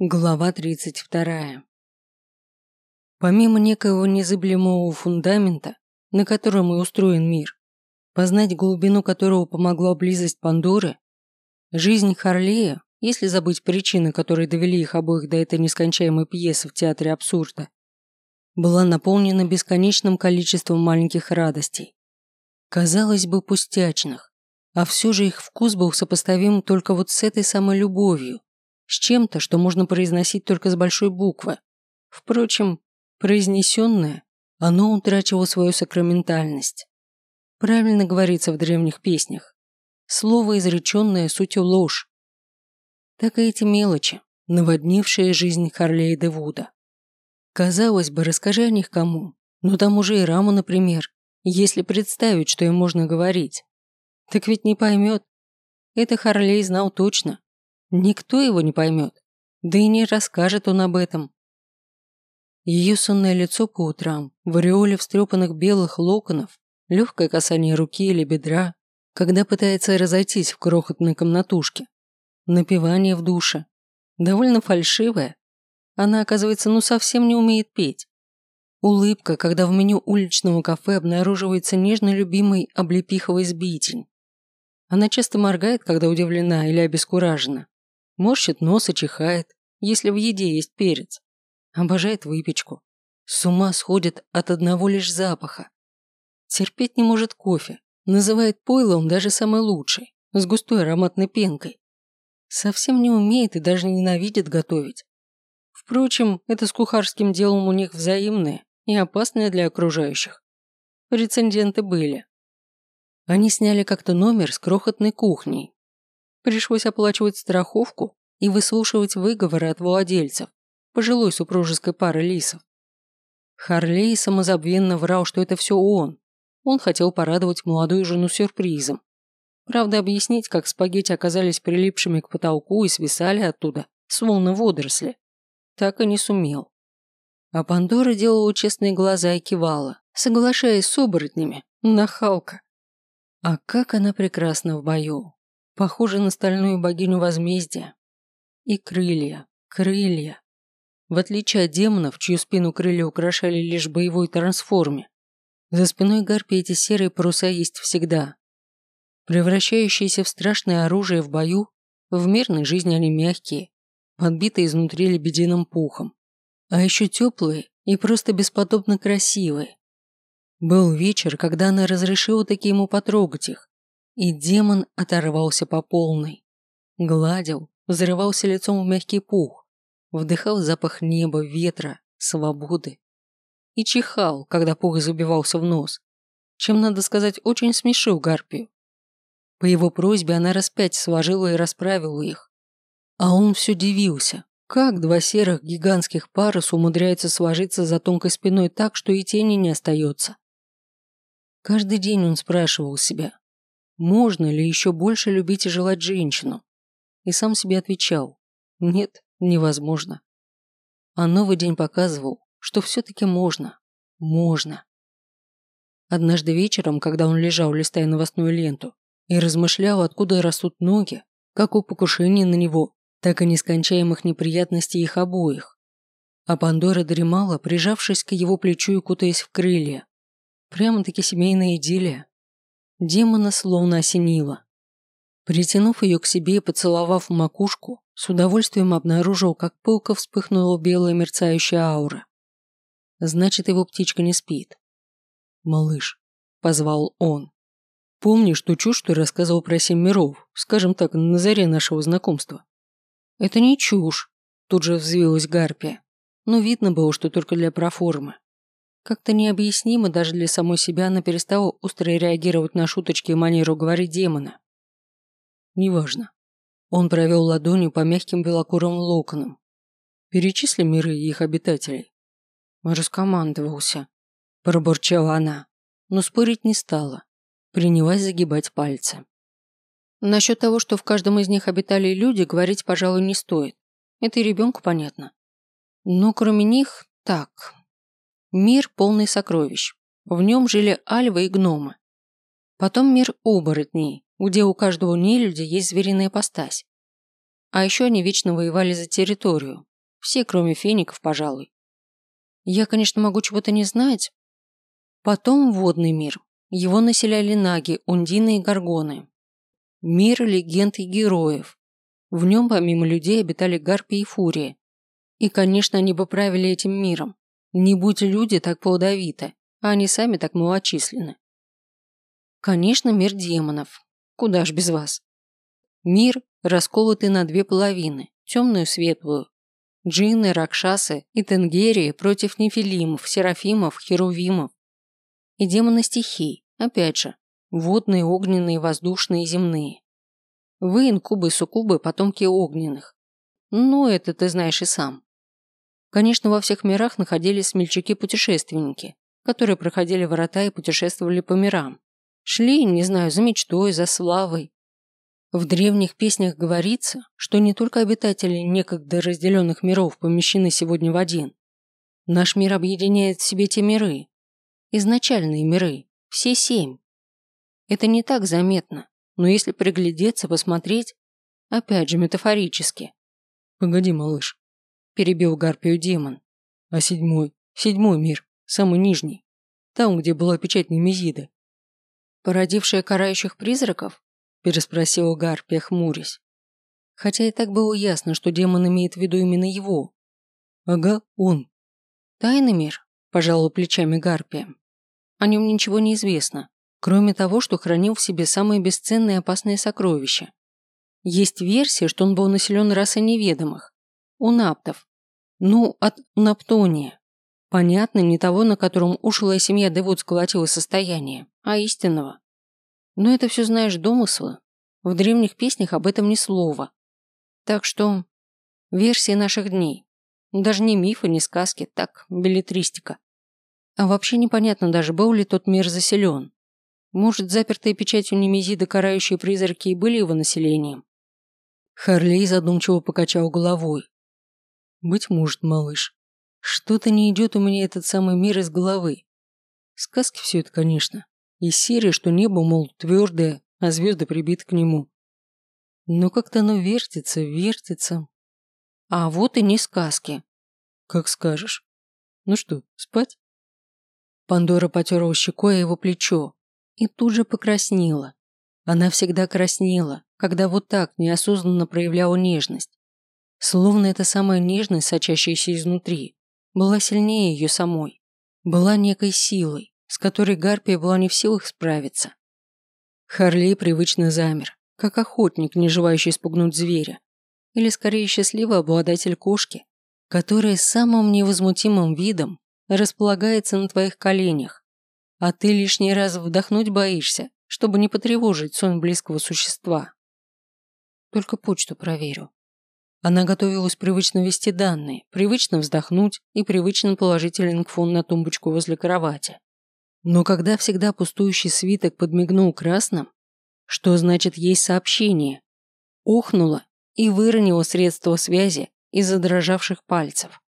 Глава 32. Помимо некоего незыблемого фундамента, на котором и устроен мир, познать глубину которого помогла близость Пандоры, жизнь Харлея, если забыть причины, которые довели их обоих до этой нескончаемой пьесы в театре абсурда, была наполнена бесконечным количеством маленьких радостей. Казалось бы, пустячных, а все же их вкус был сопоставим только вот с этой самой любовью, с чем-то, что можно произносить только с большой буквы. Впрочем, произнесенное, оно утрачивало свою сакраментальность. Правильно говорится в древних песнях. Слово, изреченное, суть ложь. Так и эти мелочи, наводнившие жизнь Харлея де Вуда. Казалось бы, расскажи о них кому, но там уже и Раму, например, если представить, что им можно говорить. Так ведь не поймет. Это Харлей знал точно, Никто его не поймет, да и не расскажет он об этом. Ее сонное лицо по утрам, в ореоле встрепанных белых локонов, легкое касание руки или бедра, когда пытается разойтись в крохотной комнатушке, напевание в душе, довольно фальшивое. Она, оказывается, ну совсем не умеет петь. Улыбка, когда в меню уличного кафе обнаруживается нежно любимый облепиховый сбитень. Она часто моргает, когда удивлена или обескуражена. Морщит нос и чихает, если в еде есть перец. Обожает выпечку. С ума сходит от одного лишь запаха. Терпеть не может кофе. Называет пойлом даже самый лучший, с густой ароматной пенкой. Совсем не умеет и даже ненавидит готовить. Впрочем, это с кухарским делом у них взаимное и опасное для окружающих. Реценденты были. Они сняли как-то номер с крохотной кухней, Пришлось оплачивать страховку и выслушивать выговоры от владельцев, пожилой супружеской пары лисов. Харлей самозабвенно врал, что это все он. Он хотел порадовать молодую жену сюрпризом. Правда, объяснить, как спагетти оказались прилипшими к потолку и свисали оттуда, словно водоросли, так и не сумел. А Пандора делала честные глаза и кивала, соглашаясь с оборотнями, нахалка. А как она прекрасна в бою. Похожа на стальную богиню возмездия. И крылья, крылья. В отличие от демонов, чью спину крылья украшали лишь боевой трансформе, за спиной гарпии эти серые паруса есть всегда. Превращающиеся в страшное оружие в бою, в мирной жизни они мягкие, подбитые изнутри лебединым пухом. А еще теплые и просто бесподобно красивые. Был вечер, когда она разрешила таки ему потрогать их, и демон оторвался по полной. Гладил, взрывался лицом в мягкий пух, вдыхал запах неба, ветра, свободы. И чихал, когда пух забивался в нос, чем, надо сказать, очень смешил Гарпию. По его просьбе она распять сложила и расправила их. А он все дивился, как два серых гигантских паруса умудряются сложиться за тонкой спиной так, что и тени не остается. Каждый день он спрашивал себя, можно ли еще больше любить и желать женщину? И сам себе отвечал, нет, невозможно. А новый день показывал, что все-таки можно, можно. Однажды вечером, когда он лежал, листая новостную ленту, и размышлял, откуда растут ноги, как у покушения на него, так и нескончаемых неприятностей их обоих. А Пандора дремала, прижавшись к его плечу и кутаясь в крылья. Прямо-таки семейная идиллия. Демона словно осенило. Притянув ее к себе и поцеловав макушку, с удовольствием обнаружил, как пылко вспыхнула белая мерцающая аура. Значит, его птичка не спит. «Малыш», — позвал он. «Помнишь ту чушь, что рассказывал про семь миров, скажем так, на заре нашего знакомства?» «Это не чушь», — тут же взвилась Гарпия. Но видно было, что только для проформы. Как-то необъяснимо даже для самой себя она перестала остро реагировать на шуточки и манеру говорить демона. Неважно. Он провел ладонью по мягким белокурым локонам. Перечисли миры и их обитателей. Раскомандовался. Пробурчала она, но спорить не стала. Принялась загибать пальцы. Насчет того, что в каждом из них обитали люди, говорить, пожалуй, не стоит. Это и ребенку понятно. Но кроме них, так, Мир полный сокровищ. В нем жили альвы и гномы. Потом мир оборотней, где у каждого нелюдя есть звериная постась. А еще они вечно воевали за территорию. Все, кроме феников, пожалуй. Я, конечно, могу чего-то не знать. Потом водный мир. Его населяли наги, ундины и горгоны. Мир легенд и героев. В нем помимо людей обитали гарпии и фурии. И, конечно, они бы правили этим миром. Не будь люди так плодовиты, а они сами так малочисленны. Конечно, мир демонов. Куда ж без вас. Мир, расколотый на две половины, темную и светлую. Джинны, Ракшасы и Тенгерии против нефилимов, серафимов, херувимов. И демоны стихий, опять же, водные, огненные, воздушные и земные. Вы, инкубы и суккубы, потомки огненных. Ну, это ты знаешь и сам. Конечно, во всех мирах находились смельчаки-путешественники, которые проходили ворота и путешествовали по мирам. Шли, не знаю, за мечтой, за славой. В древних песнях говорится, что не только обитатели некогда разделенных миров помещены сегодня в один. Наш мир объединяет в себе те миры. Изначальные миры. Все семь. Это не так заметно, но если приглядеться, посмотреть, опять же метафорически. «Погоди, малыш», – перебил Гарпию демон. «А седьмой? Седьмой мир, самый нижний. Там, где была печать Немезиды. «Породившая карающих призраков?» – переспросила Гарпия, хмурясь. Хотя и так было ясно, что демон имеет в виду именно его. «Ага, он». «Тайный мир?» – пожалуй плечами Гарпия. О нем ничего не известно, кроме того, что хранил в себе самые бесценные и опасные сокровища. Есть версия, что он был населен расой неведомых, у наптов. Ну, от Наптония. Понятно, не того, на котором ушлая семья Девуд сколотила состояние, а истинного. Но это все знаешь домыслы. В древних песнях об этом ни слова. Так что версии наших дней. Даже не мифы, не сказки, так, билетристика. А вообще непонятно даже, был ли тот мир заселен. Может, запертые печатью Немезида карающие призраки и были его населением? Харлей задумчиво покачал головой. Быть может, малыш. Что-то не идет у меня этот самый мир из головы. Сказки все это, конечно. Из серии, что небо, мол, твердое, а звезды прибиты к нему. Но как-то оно вертится, вертится. А вот и не сказки. Как скажешь. Ну что, спать? Пандора потерла щекой его плечо и тут же покраснела. Она всегда краснела, когда вот так неосознанно проявляла нежность. Словно эта самая нежность, сочащаяся изнутри, была сильнее ее самой, была некой силой, с которой Гарпия была не в силах справиться. Харлей привычно замер, как охотник, не желающий спугнуть зверя, или скорее счастливый обладатель кошки, которая самым невозмутимым видом располагается на твоих коленях, а ты лишний раз вдохнуть боишься, чтобы не потревожить сон близкого существа. Только почту проверю. Она готовилась привычно ввести данные, привычно вздохнуть и привычно положить лингфон на тумбочку возле кровати. Но когда всегда пустующий свиток подмигнул красным, что значит есть сообщение, охнула и выронила средство связи из задрожавших пальцев.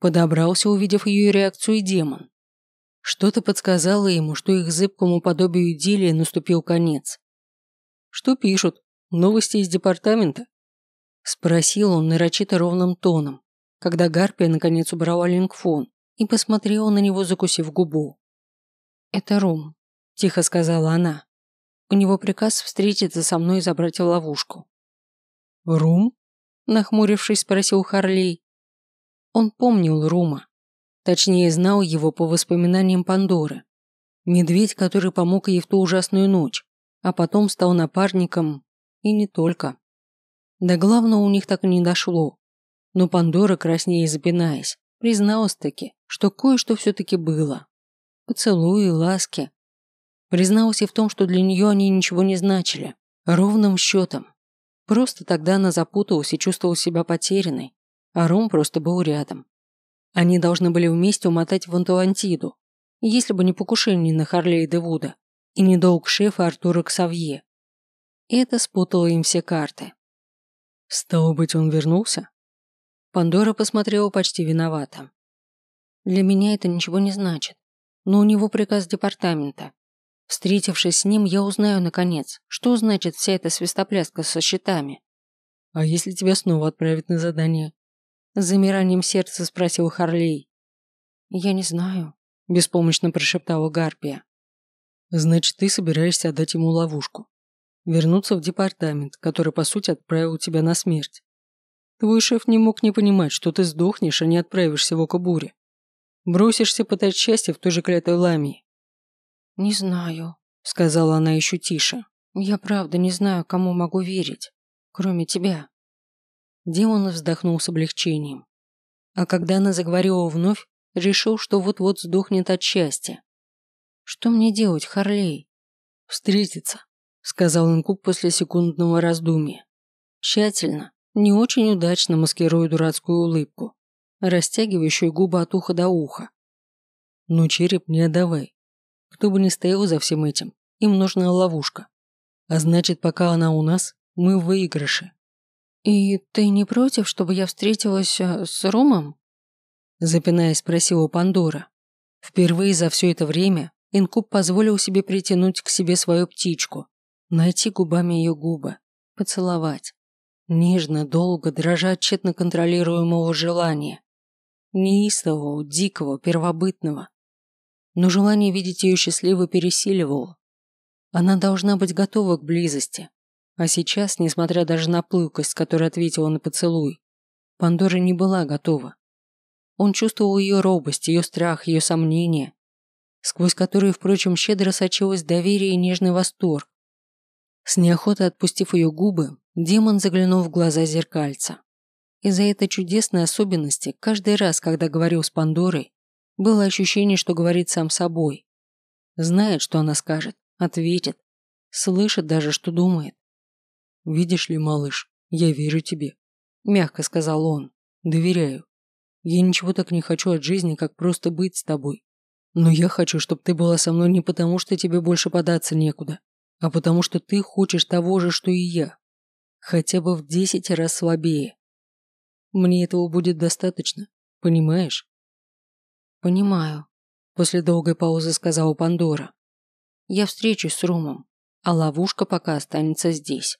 Подобрался, увидев ее реакцию, демон. Что-то подсказало ему, что их зыбкому подобию идиллии наступил конец. «Что пишут? Новости из департамента?» Спросил он нарочито ровным тоном, когда Гарпия наконец убрала лингфон и посмотрела на него, закусив губу. «Это Ром», – тихо сказала она. У него приказ встретиться со мной и забрать в ловушку. «Рум?» – нахмурившись, спросил Харлей. Он помнил Рума. Точнее, знал его по воспоминаниям Пандоры. Медведь, который помог ей в ту ужасную ночь, а потом стал напарником, и не только. До главного у них так и не дошло. Но Пандора, краснее запинаясь, призналась-таки, что кое-что все-таки было поцелуи, ласки. Призналась и в том, что для нее они ничего не значили. Ровным счетом. Просто тогда она запуталась и чувствовала себя потерянной, а Ром просто был рядом. Они должны были вместе умотать в Антуантиду, если бы не покушение на Харлей Девуда и не долг шефа Артура Ксавье. Это спутало им все карты. Стало быть, он вернулся? Пандора посмотрела почти виновато. Для меня это ничего не значит но у него приказ департамента. Встретившись с ним, я узнаю, наконец, что значит вся эта свистопляска со счетами. А если тебя снова отправят на задание? С замиранием сердца спросил Харлей. Я не знаю, беспомощно прошептала Гарпия. Значит, ты собираешься отдать ему ловушку. Вернуться в департамент, который, по сути, отправил тебя на смерть. Твой шеф не мог не понимать, что ты сдохнешь, а не отправишься в око бури. Бросишься пытать счастье в той же клятой ламии. «Не знаю», — сказала она еще тише. «Я правда не знаю, кому могу верить, кроме тебя». Демон вздохнул с облегчением. А когда она заговорила вновь, решил, что вот-вот сдохнет от счастья. «Что мне делать, Харлей?» «Встретиться», — сказал Инкуб после секундного раздумья. Тщательно, не очень удачно маскируя дурацкую улыбку, растягивающую губы от уха до уха. «Ну, череп не отдавай. Кто бы ни стоял за всем этим, им нужна ловушка. А значит, пока она у нас, мы в выигрыше. «И ты не против, чтобы я встретилась э, с Ромом?» Запинаясь, спросила Пандора. Впервые за все это время Инкуб позволил себе притянуть к себе свою птичку, найти губами ее губы, поцеловать. Нежно, долго, дрожа от контролируемого желания. Неистового, дикого, первобытного. Но желание видеть ее счастливой пересиливало. Она должна быть готова к близости, а сейчас, несмотря даже на пылкость, с которой ответила на поцелуй, Пандора не была готова. Он чувствовал ее робость, ее страх, ее сомнения, сквозь которые, впрочем, щедро сочилось доверие и нежный восторг. С неохотой отпустив ее губы, демон заглянул в глаза зеркальца. Из-за этой чудесной особенности, каждый раз, когда говорил с Пандорой, было ощущение, что говорит сам собой. Знает, что она скажет, ответит, слышит даже, что думает. «Видишь ли, малыш, я верю тебе», – мягко сказал он. «Доверяю. Я ничего так не хочу от жизни, как просто быть с тобой. Но я хочу, чтобы ты была со мной не потому, что тебе больше податься некуда, а потому что ты хочешь того же, что и я. Хотя бы в десять раз слабее. Мне этого будет достаточно, понимаешь?» «Понимаю», – после долгой паузы сказала Пандора. «Я встречусь с Румом, а ловушка пока останется здесь».